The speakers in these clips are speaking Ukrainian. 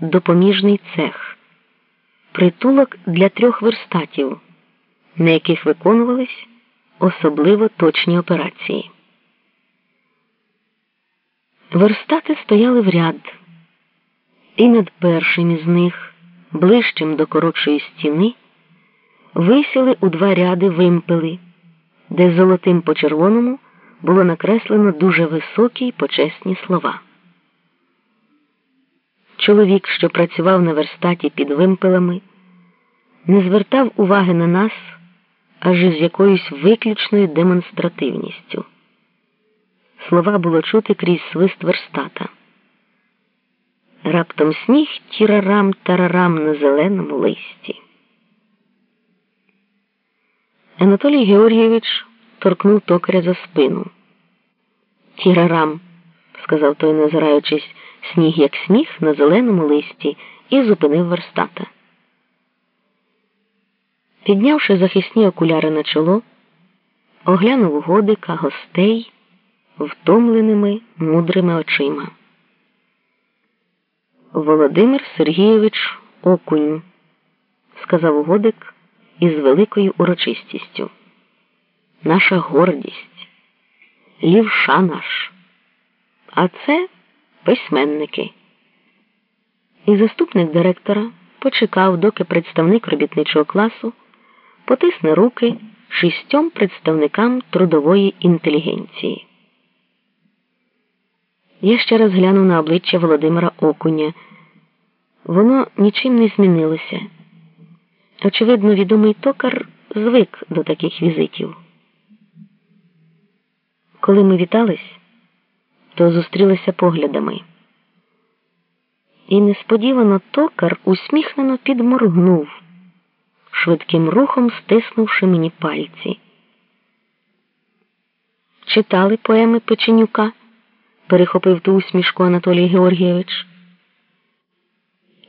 допоміжний цех, притулок для трьох верстатів, на яких виконувались особливо точні операції. Верстати стояли в ряд, і над першим із них, ближчим до коротшої стіни, висіли у два ряди вимпели, де золотим по червоному було накреслено дуже високі й почесні слова. Чоловік, що працював на верстаті під вимпелами, не звертав уваги на нас аж із якоюсь виключною демонстративністю. Слова було чути крізь свист верстата. Раптом сніг тірарам тарарам на зеленому листі. Анатолій Георгійович торкнув токаря за спину. Тірарам, сказав той, назираючись, сніг як сніг на зеленому листі, і зупинив верстата. Піднявши захисні окуляри на чоло, оглянув годика гостей втомленими мудрими очима. Володимир Сергійович Окунь, сказав годик із великою урочистістю. Наша гордість, лівша наш. А це письменники. І заступник директора почекав, доки представник робітничого класу потисне руки шістьом представникам трудової інтелігенції. Я ще раз глянув на обличчя Володимира Окуня. Воно нічим не змінилося. Очевидно, відомий токар звик до таких візитів. Коли ми вітались, то зустрілися поглядами. І несподівано токар усміхнено підморгнув, швидким рухом стиснувши мені пальці. Читали поеми Печенюка перехопив ту усмішку Анатолій Георгійович.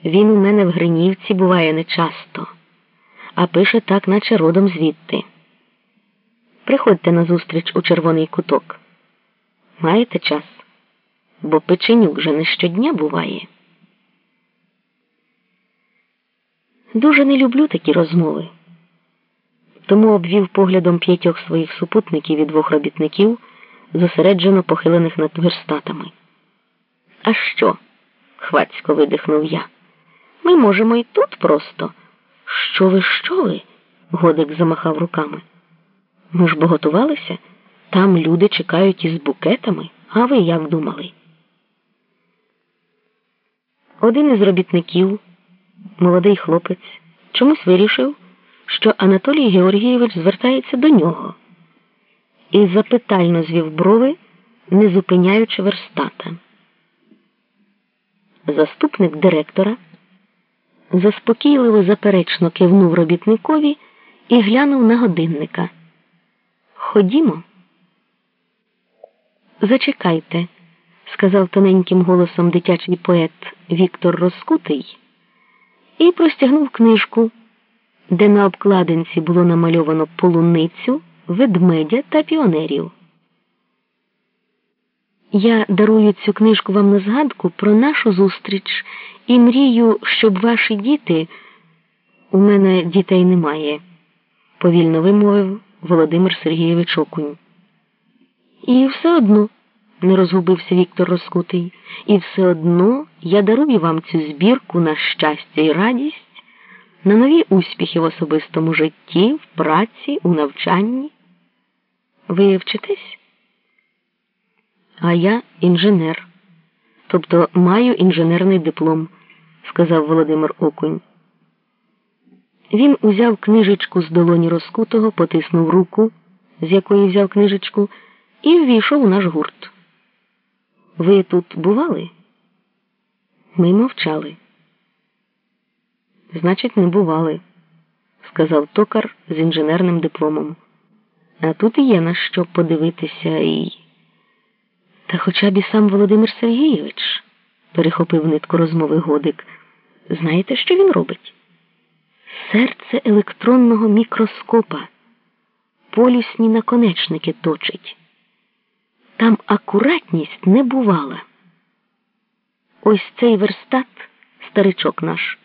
Він у мене в Гринівці буває нечасто, а пише так, наче родом звідти. Приходьте на зустріч у червоний куток. Маєте час? Бо печенюк же не щодня буває. Дуже не люблю такі розмови, тому обвів поглядом п'ятьох своїх супутників і двох робітників зосереджено похилених над верстатами. А що? хвацько видихнув я. Ми можемо і тут просто. Що ви, що ви? Годик замахав руками. Ми ж бо готувалися. Там люди чекають із букетами, а ви як думали? Один із робітників, молодий хлопець, чомусь вирішив, що Анатолій Георгійович звертається до нього і запитально звів брови, не зупиняючи верстата. Заступник директора заспокійливо заперечно кивнув робітникові і глянув на годинника. Ходімо. Зачекайте, сказав тоненьким голосом дитячий поет Віктор Роскутий і простягнув книжку, де на обкладинці було намальовано полуницю ведмедя та піонерів. Я дарую цю книжку вам на згадку про нашу зустріч і мрію, щоб ваші діти. У мене дітей немає, повільно вимовив Володимир Сергійович Окунь. І все одно, не розгубився Віктор Роскутий, і все одно я дарую вам цю збірку на щастя і радість, на нові успіхи в особистому житті, в праці, у навчанні. Ви вчитесь? А я інженер, тобто маю інженерний диплом, сказав Володимир Окунь. Він узяв книжечку з долоні розкутого, потиснув руку, з якої взяв книжечку, і ввійшов у наш гурт. Ви тут бували? Ми мовчали. Значить, не бували, сказав токар з інженерним дипломом. А тут і є на що подивитися і. Та хоча б і сам Володимир Сергійович, перехопив нитку розмови Годик, знаєте, що він робить? Серце електронного мікроскопа, полюсні наконечники точить. Там акуратність не бувала. Ось цей верстат старичок наш.